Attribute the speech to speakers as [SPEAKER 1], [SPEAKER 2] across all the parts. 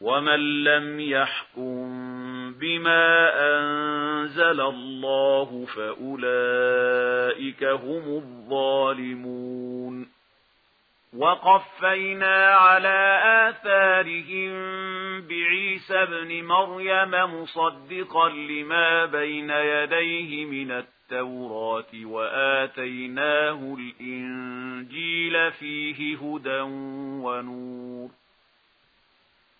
[SPEAKER 1] وَمَن لَّمْ يَحْكُم بِمَا أَنزَلَ اللَّهُ فَأُولَٰئِكَ هُمُ الظَّالِمُونَ وَقَفَّيْنَا عَلَى آثَارِهِم بِعِيسَى ابْنِ مَرْيَمَ مُصَدِّقًا لِّمَا بَيْنَ يَدَيْهِ مِنَ التَّوْرَاةِ وَآتَيْنَاهُ الْإِنجِيلَ فِيهِ هُدًى وَنُورٌ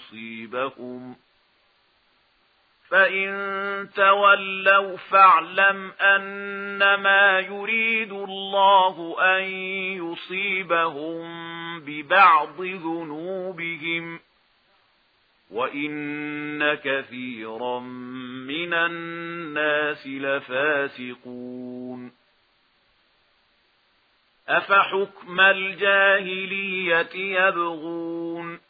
[SPEAKER 1] يصيبهم. فإن تولوا فاعلم أنما يريد الله أن يصيبهم ببعض ذنوبهم وَإِنَّ كَثِيرًا مِنَ النَّاسِ لَفَاسِقُونَ. أَفَحُكْمَ الْجَاهِلِيَّةِ يَبْغُونَ؟